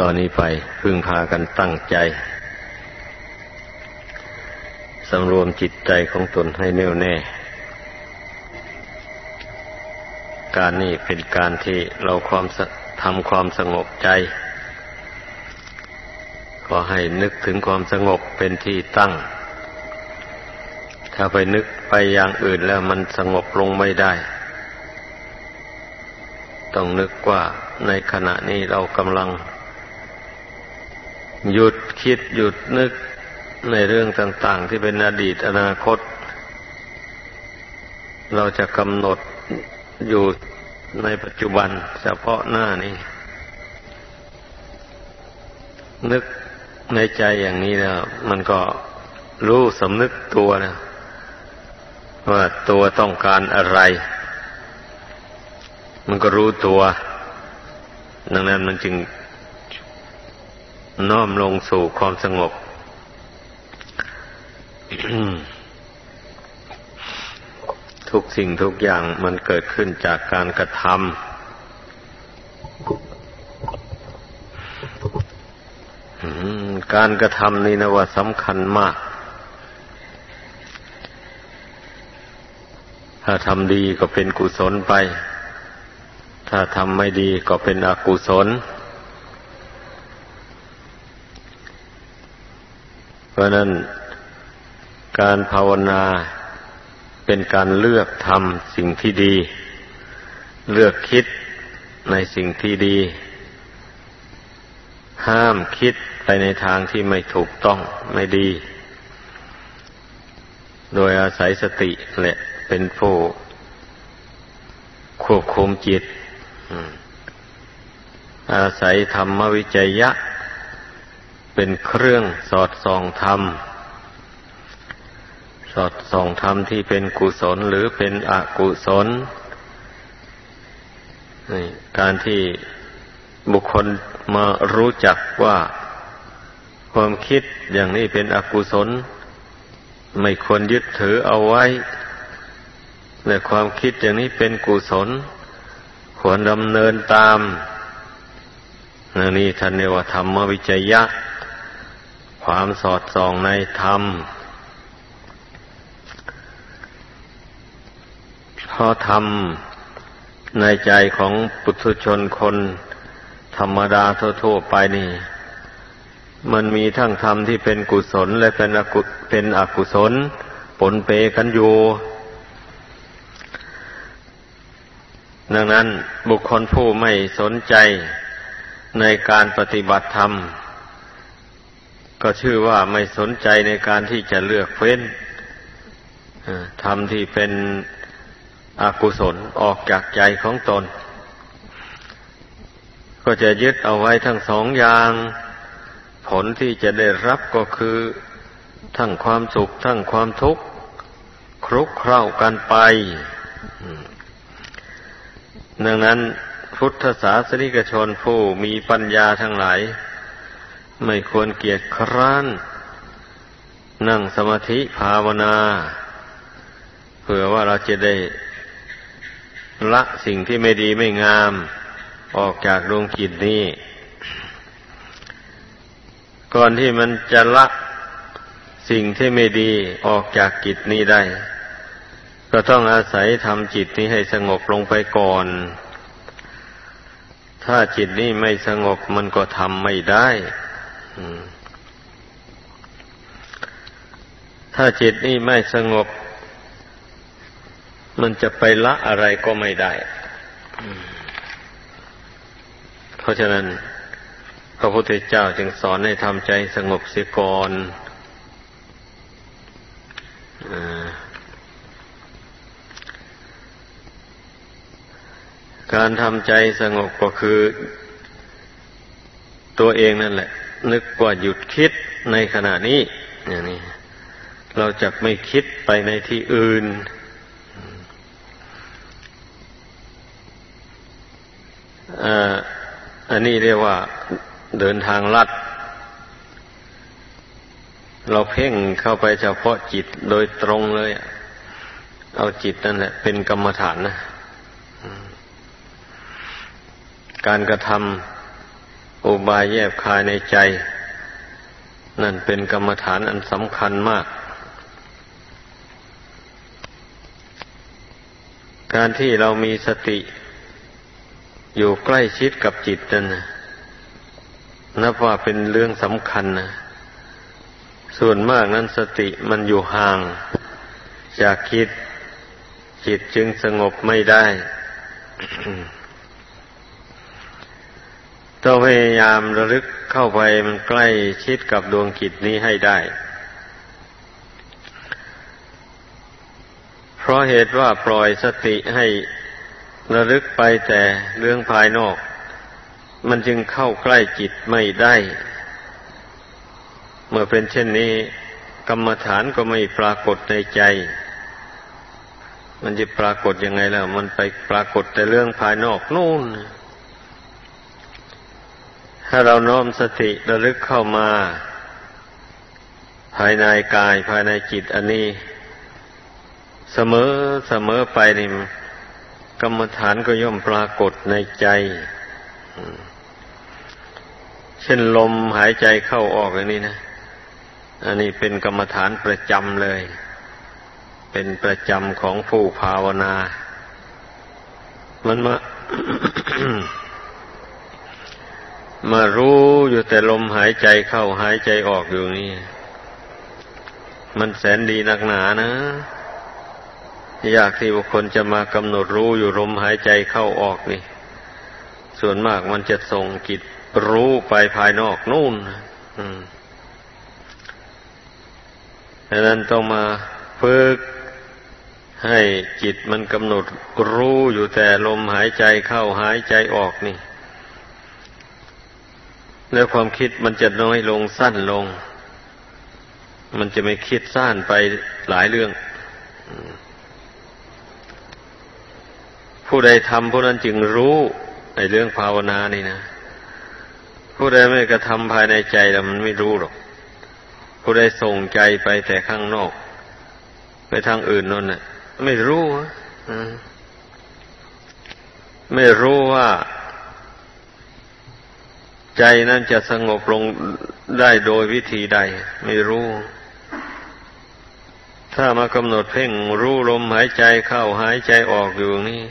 ตอนนี้ไปพึ่งพากันตั้งใจสำรวมจิตใจของตนให้แน่วแน่ การนี้เป็นการที่เราความทำความสงบใจ ก็ให้นึกถึงความสงบเป็นที่ตั้ง ถ้าไปนึกไปอย่างอื่นแล้วมันสงบลงไม่ได้ ต้องนึกว่าในขณะนี้เรากำลัง หยุดคิดหยุดนึกในเรื่องต่าง ๆ ที่เป็นอดีตอนาคต เราจะกำหนดอยู่ในปัจจุบันเฉพาะหน้านี้ นึกในใจอย่างนี้แล้วมันก็รู้สำนึกตัวนะว่าตัวต้องการอะไร มันก็รู้ตัว ดังนั้นมันจึง น้อมลงสู่ความสงบ ทุกสิ่งทุกอย่างมันเกิดขึ้นจากการกระทำการกระทำนี่นะว่าสำคัญมาก ถ้าทำดีก็เป็นกุศลไป ถ้าทำไม่ดีก็เป็นอกุศล เพราะนั้นการภาวนาเป็นการเลือกทำสิ่งที่ดี เลือกคิดในสิ่งที่ดี ห้ามคิดไปในทางที่ไม่ถูกต้องไม่ดี โดยอาศัยสติแหละเป็นผู้ควบคุมจิต อาศัยธรรมวิจยะ เป็นเครื่องสอดส่องธรรม สอดส่องธรรมที่เป็นกุศลหรือเป็นอกุศลการที่บุคคลมารู้จักว่าความคิดอย่างนี้เป็นอกุศล ไม่ควรยึดถือเอาไว้แต่ความคิดอย่างนี้เป็นกุศล ควรดำเนินตามนี่ท่านเรียกว่าธรรมวิจยะ ความสอดส่องในธรรม เพราะธรรมในใจของปุถุชนคนธรรมดาทั่วๆไปนี่ มันมีทั้งธรรมที่เป็นกุศลและเป็นอกุเป็นอกุศลปนเปกันอยู่ดังนั้นบุคคลผู้ไม่สนใจในการปฏิบัติธรรม ก็ชื่อว่าไม่สนใจในการที่จะเลือกเฟ้นทำที่เป็นอกุศลออกจากใจของตน ก็จะยึดเอาไว้ทั้งสองอย่าง ผลที่จะได้รับก็คือ ทั้งความสุข ทั้งความทุกข์ครุกเคล้ากันไป ดังนั้นพุทธศาสนิกชนผู้มีปัญญาทั้งหลาย ไม่ควรเกียจคร้าน นั่งสมาธิภาวนา เผื่อว่าเราจะได้ละสิ่งที่ไม่ดีไม่งาม ออกจากดวงจิตนี้ ก่อนที่มันจะละสิ่งที่ไม่ดีออกจากจิตนี้ได้ ก็ต้องอาศัยทำจิตนี้ให้สงบลงไปก่อน ถ้าจิตนี้ไม่สงบมันก็ทำไม่ได้ ถ้าจิตนี่ไม่สงบ มันจะไปละอะไรก็ไม่ได้ เพราะฉะนั้น พระพุทธเจ้าจึงสอนให้ทำใจสงบเสียก่อนการทำใจสงบก็คือ ตัวเองนั่นแหละ นึกว่าหยุดคิดในขณะนี้ อย่างนี้ เราจะไม่คิดไปในที่อื่น อันนี้เรียกว่าเดินทางลัด เราเพ่งเข้าไปเฉพาะจิตโดยตรงเลย เอาจิตนั่นแหละ เป็นกรรมฐานนะ การกระทำ อุบายแยบคายในใจ นั่นเป็นกรรมฐานอันสำคัญมาก การที่เรามีสติอยู่ใกล้ชิดกับจิตนั่นนับว่าเป็นเรื่องสำคัญนะ ส่วนมากนั้นสติมันอยู่ห่าง จากคิดจิตจึงสงบไม่ได้ ต้องพยายามระลึกเข้าไปมันใกล้ชิดกับดวงจิตนี้ให้ได้ เพราะเหตุว่าปล่อยสติให้ระลึกไปแต่เรื่องภายนอก มันจึงเข้าใกล้จิตไม่ได้ เมื่อเป็นเช่นนี้ กรรมฐานก็ไม่ปรากฏในใจ มันจะปรากฏยังไงล่ะมันไปปรากฏแต่เรื่องภายนอกนู่น ถ้าเราน้อมสติระลึกเข้ามา ภายในกายภายในจิตอันนี้ เสมอเสมอไปนี่กรรมฐานก็ย่อมปรากฏในใจ เช่นลมหายใจเข้าออกอย่างนี้นะ อันนี้เป็นกรรมฐานประจำเลย เป็นประจำของผู้ภาวนา มันมา มารู้อยู่แต่ลมหายใจเข้าหายใจออกอยู่นี่ มันแสนดีนักหนานะ ยากที่บุคคลจะมากำหนดรู้อยู่ลมหายใจเข้าออกนี่ ส่วนมากมันจะส่งจิตรู้ไปภายนอกนู่นดังนั้นต้องมาฝึกให้จิตมันกำหนดรู้อยู่แต่ลมหายใจเข้าหายใจออกนี่ แล้วความคิดมันจะน้อยลงสั้นลง มันจะไม่คิดสั้นไปหลายเรื่อง ผู้ใดทำผู้นั้นจึงรู้ในเรื่องภาวนานี่นะ ผู้ใดไม่กระทำภายในใจแล้วมันไม่รู้หรอก ผู้ใดส่งใจไปแต่ข้างนอก ไปทางอื่นนั่นน่ะ ไม่รู้ไม่รู้ว่า ใจนั้นจะสงบลงได้โดยวิธีใด ไม่รู้ ถ้ามากำหนดเพ่งรู้ลมหายใจเข้าหายใจออกอยู่นี่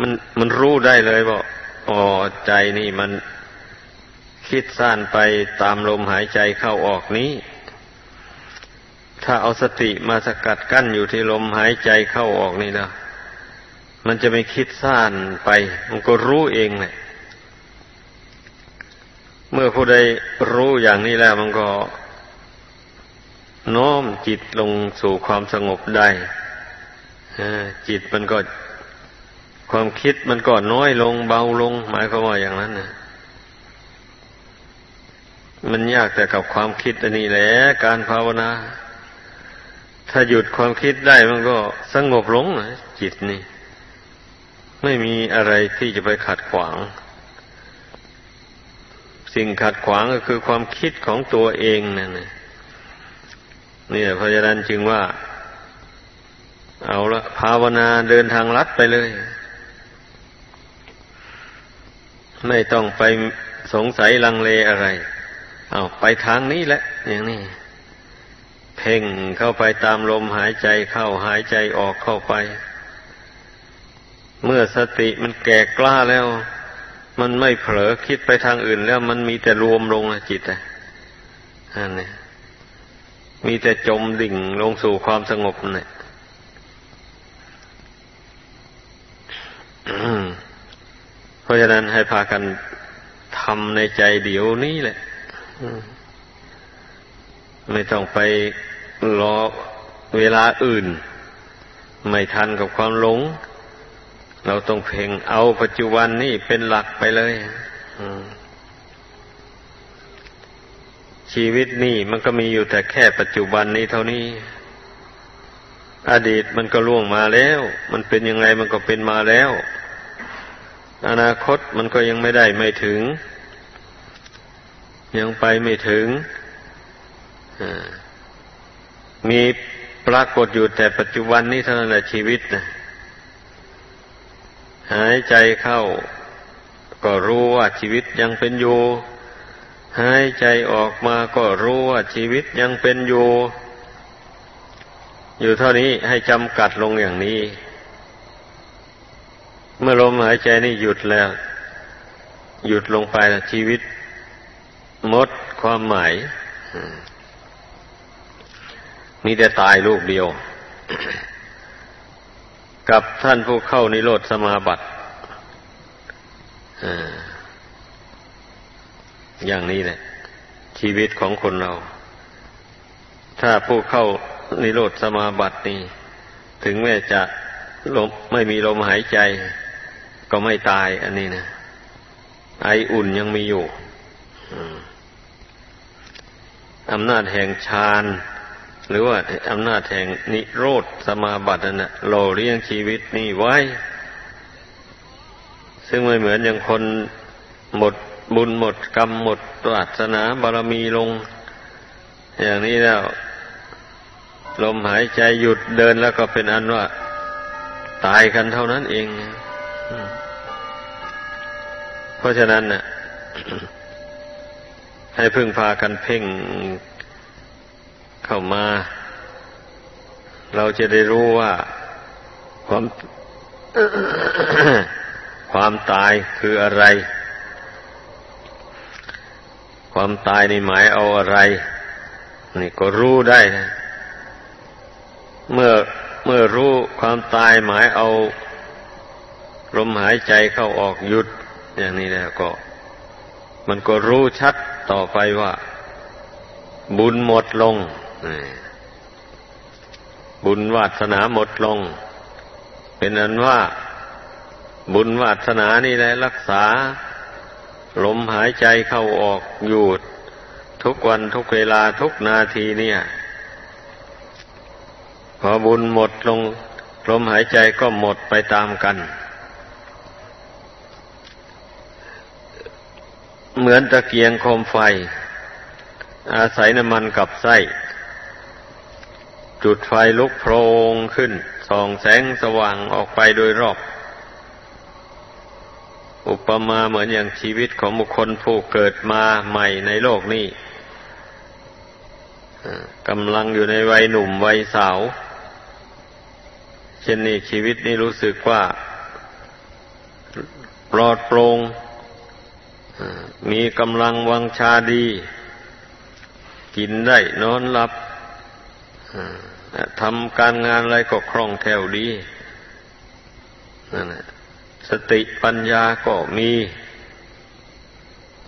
มันมันรู้ได้เลยว่าอ๋อใจนี่มันคิดสั้นไปตามลมหายใจเข้าออกนี้ ถ้าเอาสติมาสกัดกั้นอยู่ที่ลมหายใจเข้าออกนี่นะมันจะไม่คิดสั้นไป มันก็รู้เองแหละ เมื่อผู้ใดรู้อย่างนี้แล้วมันก็น้อมจิตลงสู่ความสงบได้จิตมันก็ความคิดมันก็น้อยลงเบาลง หมายความว่าอย่างนั้นนะมันยากแต่กับความคิดอันนี้แหละการภาวนา ถ้าหยุดความคิดได้มันก็สงบลงจิตนี่ ไม่มีอะไรที่จะไปขัดขวาง สิ่งขัดขวางก็คือความคิดของตัวเองนั่นนี่เพราะฉะนั้นจึงว่า เอาละภาวนาเดินทางลัดไปเลย ไม่ต้องไปสงสัยลังเลอะไร เอาไปทางนี้แหละ อย่างนี้เพ่งเข้าไปตามลมหายใจเข้าหายใจออกเข้าไป เมื่อสติมันแก่กล้าแล้ว มันไม่เผลอคิดไปทางอื่นแล้วมันมีแต่รวมลงนะจิตอะอันนี้มีแต่จมดิ่งลงสู่ความสงบเนี่ยเพราะฉะนั้นให้พากันทำในใจเดี๋ยวนี้แหละไม่ต้องไปรอเวลาอื่น ไม่ทันกับความหลง เราต้องเพ่งเอาปัจจุบันนี่เป็นหลักไปเลยชีวิตนี่มันก็มีอยู่แต่แค่ปัจจุบันนี้เท่านี้ อดีตมันก็ล่วงมาแล้ว มันเป็นยังไงมันก็เป็นมาแล้ว อนาคตมันก็ยังไม่ได้ไม่ถึง ยังไปไม่ถึงมีปรากฏอยู่แต่ปัจจุบันนี้เท่านั้นแหละชีวิตนะ หายใจเข้า ก็รู้ว่าชีวิตยังเป็นอยู่หายใจออกมาก็รู้ว่าชีวิตยังเป็นอยู่ อยู่เท่านี้ให้จำกัดลงอย่างนี้ เมื่อลมหายใจนี่หยุดแล้ว หยุดลงไปแล้วชีวิตหมดความหมายมีแต่ตายลูกเดียว กับท่านผู้เข้านิโรธสมาบัติอย่างนี้แหละ ชีวิตของคนเรา ถ้าผู้เข้านิโรธสมาบัตินี่ถึงแม้จะลมไม่มีลมหายใจ ก็ไม่ตายอันนี้นะไออุ่นยังมีอยู่อำนาจแห่งฌาน หรือว่าอำนาจแห่งนิโรธสมาบัตินั่นโลเลี้ยงชีวิตนี่ไว้ ซึ่งไม่เหมือนอย่างคนหมดบุญหมดกรรมหมดปรารถนาบารมีลง อย่างนี้แล้ว ลมหายใจหยุดเดินแล้วก็เป็นอันว่า ตายกันเท่านั้นเอง เพราะฉะนั้นน่ะให้พึ่งพากันเพ่ง เข้ามา เราจะได้รู้ว่าความความตายคืออะไร ความตายในหมายเอาอะไร นี่ก็รู้ได้นะ เมื่อเมื่อรู้ความตายหมายเอาลมหายใจเข้าออกหยุด อย่างนี้แล้วก็ มันก็รู้ชัดต่อไปว่า บุญหมดลง บุญวาสนาหมดลง เป็นอันว่าบุญวาสนานี่แหละรักษา ลมหายใจเข้าออกอยู่ทุกวันทุกเวลาทุกนาทีเนี่ย พอบุญหมดลง ลมหายใจก็หมดไปตามกัน เหมือนตะเกียงโคมไฟ อาศัยน้ำมันกับไส้ จุดไฟลุกโพลงขึ้น ส่องแสงสว่างออกไปโดยรอบ อุปมาเหมือนอย่างชีวิตของบุคคลผู้เกิดมาใหม่ในโลกนี้กำลังอยู่ในวัยหนุ่มวัยสาว เช่นนี้ชีวิตนี้รู้สึกว่าปลอดโปร่งมีกำลังวังชาดี กินได้นอนหลับ ทำการงานอะไรก็คล่องแคล่วดีนั่นแหละสติปัญญาก็มี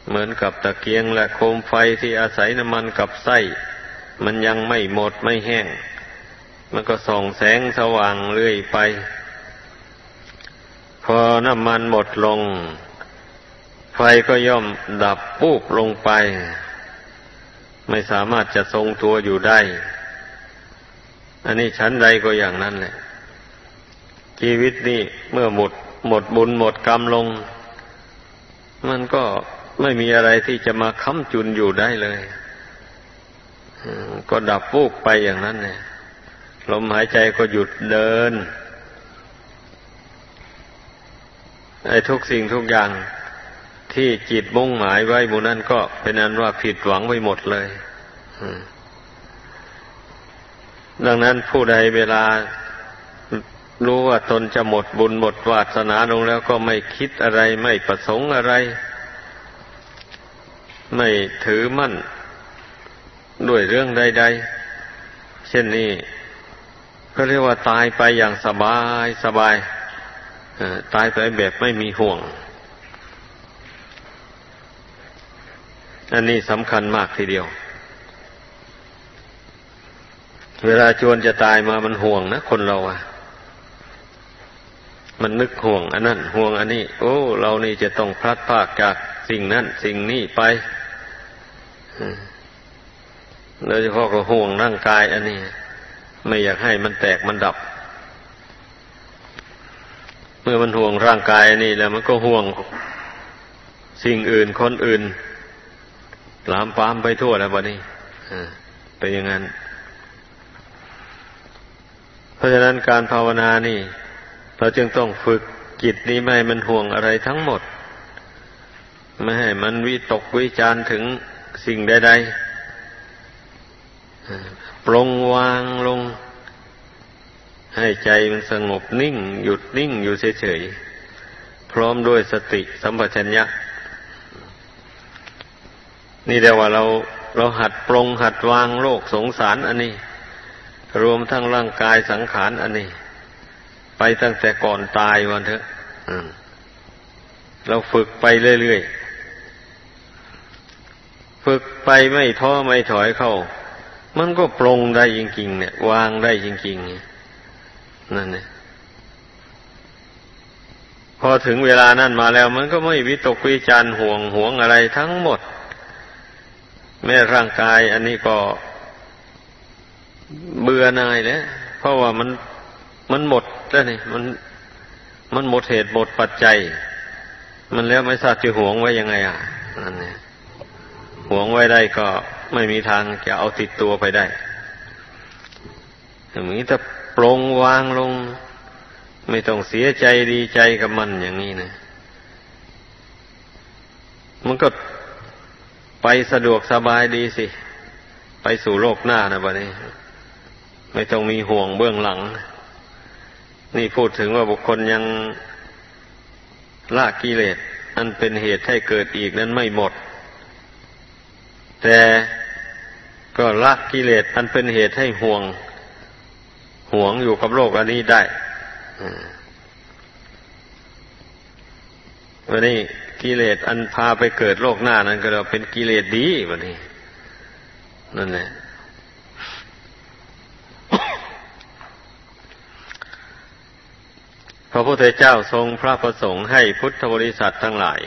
เหมือนกับตะเกียงและโคมไฟที่อาศัยน้ำมันกับไส้ มันยังไม่หมดไม่แห้ง มันก็ส่องแสงสว่างเรื่อยไป พอน้ำมันหมดลง ไฟก็ย่อมดับปุ๊บลงไป ไม่สามารถจะทรงตัวอยู่ได้ อันนี้ชั้นใดก็อย่างนั้นแหละ ชีวิตนี่เมื่อหมด หมดบุญหมดกรรมลง มันก็ไม่มีอะไรที่จะมาค้ำจุนอยู่ได้เลยก็ดับวูบไปอย่างนั้นเนี่ยลมหายใจก็หยุดเดินไอ้ทุกสิ่งทุกอย่างที่จิตมุ่งหมายไว้มูนั้นก็เป็นอันว่าผิดหวังไปหมดเลย ดังนั้นผู้ใดเวลารู้ว่าตนจะหมดบุญหมดวาสนาลงแล้วก็ไม่คิดอะไรไม่ประสงค์อะไร ไม่ถือมั่น ด้วยเรื่องใด ๆ เช่นนี้ก็เรียกว่าตายไปอย่างสบายสบายตายไปแบบไม่มีห่วง อันนี้สำคัญมากทีเดียว เวลาจวนจะตายมามันห่วงนะคนเราอะมันนึกห่วงอันนั้นห่วงอันนี้ โอ้ เรานี่จะต้องพลัดพากจากสิ่งนั้น สิ่งนี้ไปโดยเฉพาะก็ห่วงร่างกายอันนี้ ไม่อยากให้มันแตกมันดับ เมื่อมันห่วงร่างกายอันนี้แล้วมันก็ห่วงสิ่งอื่นคนอื่น ลามปามไปทั่วแล้วบัดนี้เป็นอย่างนั้น เพราะฉะนั้นการภาวนานี่ เราจึงต้องฝึกจิตนี้ไม่มันห่วงอะไรทั้งหมด ไม่ให้มันวิตกวิจารถึงสิ่งใดๆปรงวางลง ให้ใจมันสงบนิ่ง หยุดนิ่งอยู่เฉยๆ พร้อมด้วยสติสัมปชัญญะ นี่เดียวว่าเราเราหัดปรงหัดวางโลกสงสารอันนี้ รวมทั้งร่างกายสังขารอันนี้ ไปตั้งแต่ก่อนตายวันเถอะเราฝึกไปเรื่อยๆ ฝึกไปไม่ท้อไม่ถอยเข้า มันก็ปรงได้จริงๆ เนี่ย วางได้จริงๆนี่นั่นเนี่ยพอถึงเวลานั้นมาแล้ว มันก็ไม่วิตกวิจารห่วงห่วงอะไรทั้งหมด แม้ร่างกายอันนี้ก็ เบื่อนายแล้วเพราะว่ามันมันหมดแล้วนี่มันมันหมดเหตุหมดปัจจัย มันแล้วไม่ทราบจะหวงไว้ยังไง อะนั่นเนี่ยหวงไว้ได้ก็ไม่มีทางจะเอาติดตัวไปได้อย่างนี้ถ้าปรงวางลง ไม่ต้องเสียใจดีใจกับมันอย่างนี้นะมันก็ไปสะดวกสบายดีสิ ไปสู่โลกหน้านะบัดนี้ ไม่ต้องมีห่วงเบื้องหลัง นี่พูดถึงว่าบุคคลยังละกิเลสอันเป็นเหตุให้เกิดอีกนั้นไม่หมด แต่ก็ละกิเลสอันเป็นเหตุให้ห่วง ห่วงอยู่กับโลกอันนี้ได้วันนี้กิเลสอันพาไปเกิดโลกหน้านั้น ก็เราเป็นกิเลสดีวันนี้ นั่นแหละ พระพุทธเจ้าทรงพระประสงค์ให้พุทธบริษัททั้งหลาย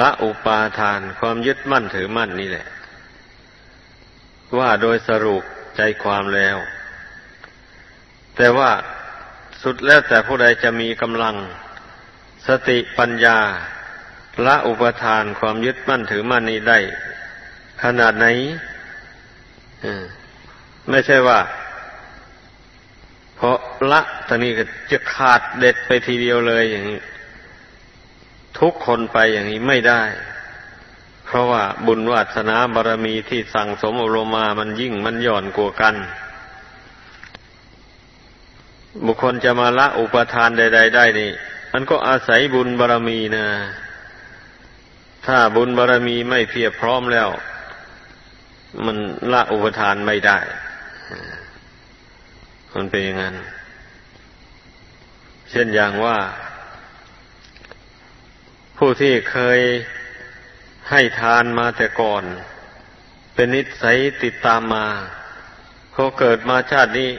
ละอุปาทานความยึดมั่นถือมั่นนี่แหละ ว่าโดยสรุปใจความแล้ว แต่ว่าสุดแล้วแต่ผู้ใดจะมีกำลัง สติปัญญา ละอุปทานความยึดมั่นถือมั่นนี้ได้ ขนาดไหนไม่ใช่ว่า ละตอนนี้ก็จะขาดเด็ดไปทีเดียวเลยอย่างนี้ ทุกคนไปอย่างนี้ไม่ได้ เพราะว่าบุญวาสนาบารมีที่สั่งสมอารมามันยิ่งมันหย่อนกว่ากัน บุคคลจะมาละอุปทานใด ๆ ได้นี่ มันก็อาศัยบุญบารมีนะถ้าบุญบารมีไม่เพียบพร้อมแล้ว มันละอุปทานไม่ได้ มันเป็นอย่างนั้น ช่นอย่างว่า ผู้ที่เคยให้ทานมาแต่ก่อน เป็นนิสัยติดตามมาเขาเกิดมาชาตินี้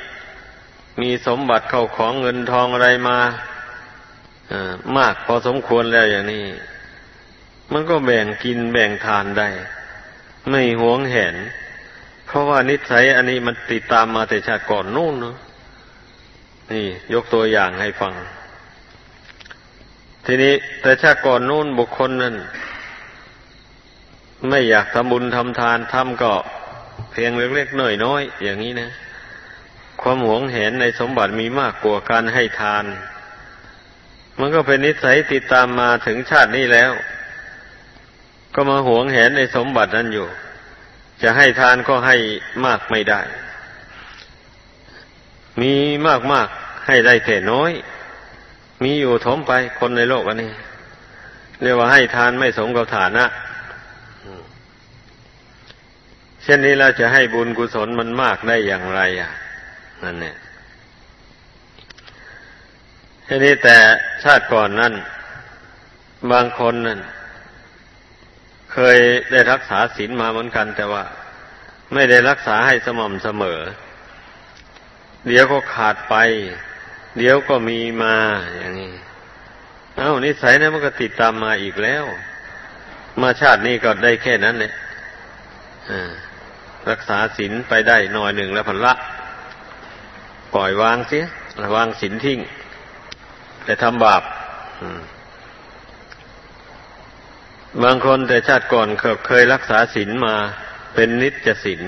มีสมบัติเข้าของเงินทองอะไรมามากพอสมควรแล้วอย่างนี้ มันก็แบ่งกินแบ่งทานได้ ไม่หวงเห็น เพราะว่านิสัยอันนี้มันติดตามมาแต่ชาติก่อนนู่นเนาะ นี่ยกตัวอย่างให้ฟัง ทีนี้แต่ชาติก่อนนู่นบุคคลนั้นไม่อยากทำบุญทำทานทำก็เพียงเล็กๆน้อยๆอย่างนี้นะ ความหวงเห็นในสมบัติมีมากกว่าการให้ทาน มันก็เป็นนิสัยติดตามมาถึงชาตินี้แล้ว ก็มาหวงเห็นในสมบัตินั้นอยู่ จะให้ทานก็ให้มากไม่ได้ มีมากมากให้ได้แต่น้อย มีอยู่ถมไปคนในโลกอันนี้ เรียกว่าให้ทานไม่สมกับฐานะเช่นนี้เราจะให้บุญกุศลมันมากได้อย่างไร อะนั่นเนี่ยทีนี้แต่ชาติก่อนนั่น บางคนนั่น เคยได้รักษาศีลมาเหมือนกัน แต่ว่า ไม่ได้รักษาให้สม่ำเสมอ เดี๋ยวก็ขาดไป เดี๋ยวก็มีมาอย่างนี้เอ้านิสัยนั้นมันก็ติดตามมาอีกแล้ว มาชาตินี้ก็ได้แค่นั้นเนี่ยรักษาศีลไปได้หน่อยหนึ่งแล้วพันละ ปล่อยวางเสียวางศีลทิ้ง แต่ทำบาปบางคนแต่ชาติก่อนเคยรักษาศีลมาเป็นนิจศีล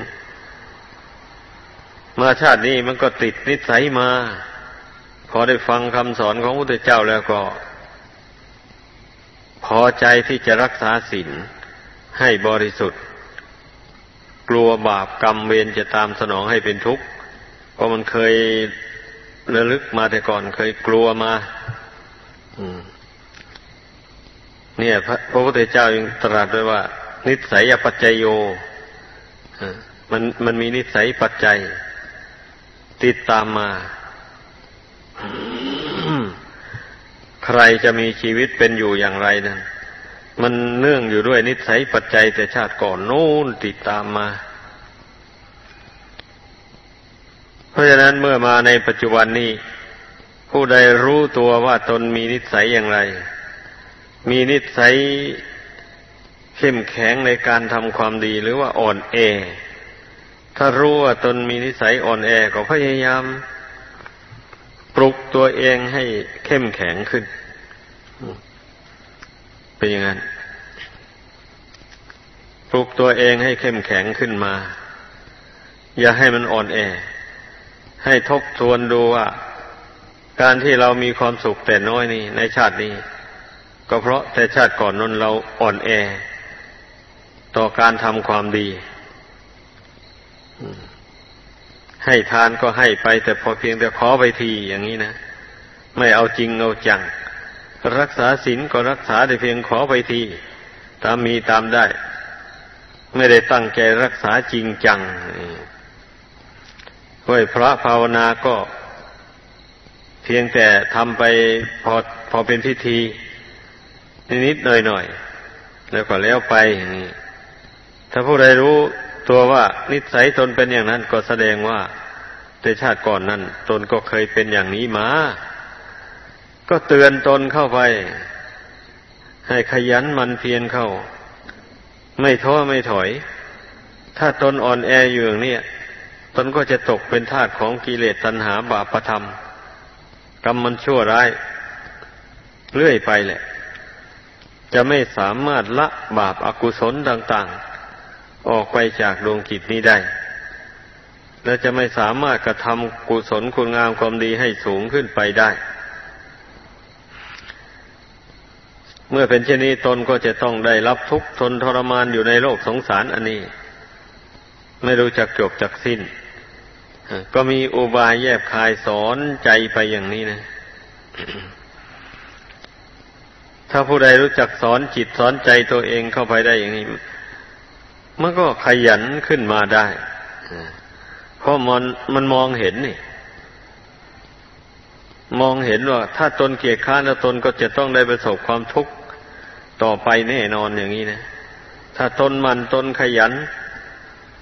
มาชาตินี้มันก็ติดนิสัยมา พอได้ฟังคำสอนของพระพุทธเจ้าแล้วก็ พอใจที่จะรักษาศีลให้บริสุทธิ์ กลัวบาปกรรมเวรจะตามสนองให้เป็นทุกข์เพราะมันเคยระลึกมาแต่ก่อนเคยกลัวมาเนี่ยพระพระพุทธเจ้ายังตรัสไว้ว่า นิสัยปัจจโยมันมันมีนิสัยปัจจัย ติดตามมา ใครจะมีชีวิตเป็นอยู่อย่างไรนั้นมันเนื่องอยู่ด้วยนิสัยปัจจัยแต่ชาติก่อนโน้นติดตามมา เพราะฉะนั้นเมื่อมาในปัจจุบันนี้ ผู้ใดรู้ตัวว่าตนมีนิสัยอย่างไร มีนิสัยเข้มแข็งในการทำความดีหรือว่าอ่อนแอ ถ้ารู้ว่าตนมีนิสัยอ่อนแอก็พยายาม ปลุกตัวเองให้เข้มแข็งขึ้น เป็นอย่างนั้นปลุกตัวเองให้เข้มแข็งขึ้นมา อย่าให้มันอ่อนแอ ให้ทบทวนดูว่า การที่เรามีความสุขแต่น้อยนี้ในชาตินี้ ก็เพราะแต่ชาติก่อนนั้นเราอ่อนแอ ต่อการทำความดี ให้ทานก็ให้ไป แต่พอเพียงแต่ขอไปทีอย่างนี้นะ ไม่เอาจริงเอาจัง รักษาศีลก็รักษาได้เพียงขอไปที ตามมีตามได้ ไม่ได้ตั้งใจรักษาจริงจังห้วยพระภาวนาก็ เพียงแต่ทำไปพอพอเป็นพิธีนิดๆหน่อยๆแล้วก็แล้วไปอย่างนี้ถ้าผู้ใดรู้ ตัวว่านิสัยตนเป็นอย่างนั้นก็แสดงว่าแต่ชาติก่อนนั้น ตนก็เคยเป็นอย่างนี้มา ก็เตือนตนเข้าไป ให้ขยันมันเพียรเข้า ไม่ท้อไม่ถอย ถ้าตนอ่อนแออยู่อย่างนี้ตนก็จะตกเป็นทาสของกิเลสตัณหาบาปธรรมกรรมมันชั่วร้าย เรื่อยไปแหละ จะไม่สามารถละบาปอากุศลต่าง ๆ ออกไปจากดวงกิจนี้ได้ และจะไม่สามารถกระทำกุศลคุณงามความดีให้สูงขึ้นไปได้ เมื่อเป็นเช่นนี้ตนก็จะต้องได้รับทุกข์ทนทรมานอยู่ในโลกสงสารอันนี้ ไม่รู้จักจบจักสิ้น ก็มีอุบายแยบคายสอนใจไปอย่างนี้นะถ้าผู้ใดรู้จักสอนจิตสอนใจตัวเองเข้าไปได้อย่างนี้ มันก็ขยันขึ้นมาได้เพราะมันมันมองเห็นนี่ มองเห็นว่า ถ้าตนเกียจค้านแล้วตนก็จะต้องได้ประสบความทุกข์ต่อไปแน่นอนอย่างนี้นะ ถ้าตนมันตนขยัน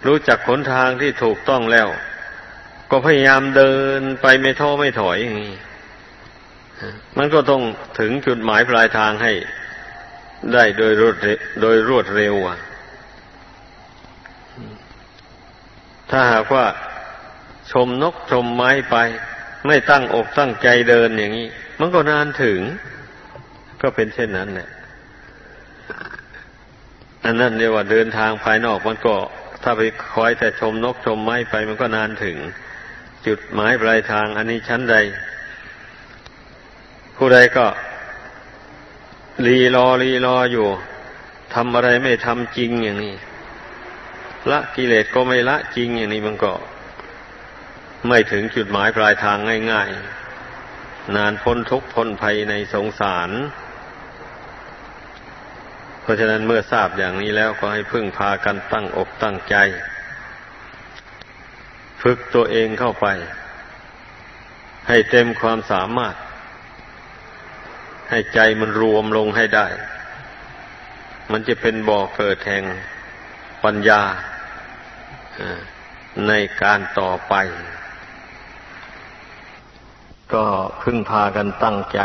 รู้จักขนทางที่ถูกต้องแล้ว ก็พยายามเดินไปไม่ท้อไม่ถอยอย่างนี้มันก็ต้องถึงจุดหมายปลายทางให้ได้โดยรวดโดยรวดเร็วอะ ถ้าหากว่าชมนกชมไม้ไป ไม่ตั้งอกตั้งใจเดินอย่างนี้ มันก็นานถึง ก็เป็นเช่นนั้นแหละอันนั้นเรียกว่าเดินทางภายนอกมันก็ ถ้าไปคอยแต่ชมนกชมไม้ไป มันก็นานถึง จุดหมายปลายทาง อันนี้ชั้นใด ผู้ใดก็ รีรอรีรออยู่ทำอะไรไม่ทำจริงอย่างนี้ ละกิเลสก็ไม่ละจริงอย่างนี้มันก็ ไม่ถึงจุดหมายปลายทางง่าย ๆ นานพ้นทุกข์พ้นภัยในสงสาร เพราะฉะนั้นเมื่อทราบอย่างนี้แล้วก็ให้พึ่งพากันตั้งอกตั้งใจ ฝึกตัวเองเข้าไป ให้เต็มความสามารถ ให้ใจมันรวมลงให้ได้ มันจะเป็นบ่อเกิดแห่งปัญญา ในการต่อไป ก็พึ่งพากันตั้งใจ